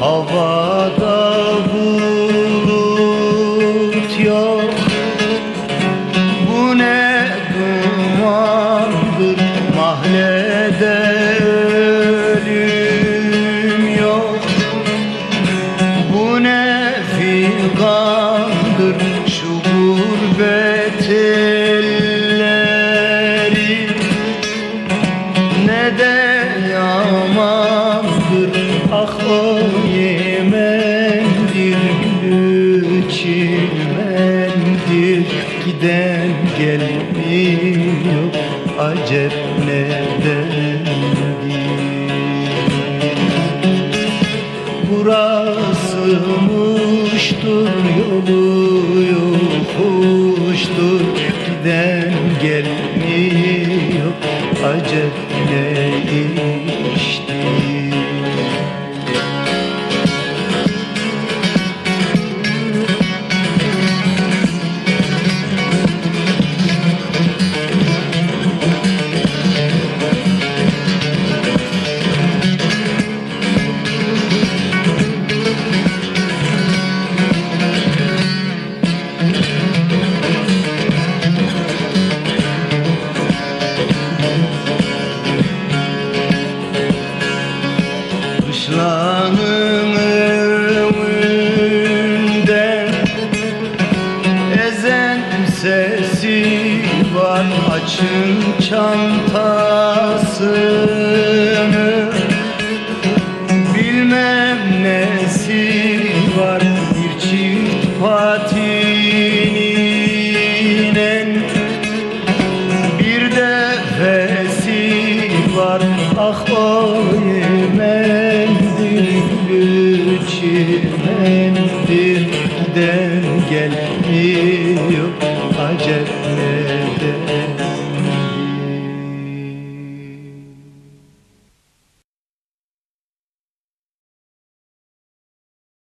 Havada bulut yok. Bu ne? Dumandır mahalle yemendir gülü Giden gelmiyor acep nedendir Burası muştur yolu yokuştur. Giden gelmiyor acep ne var Açın çantasını. Bilmem nesi var Bir çift patininen bir de fesi var ah o yemendir Çimendir de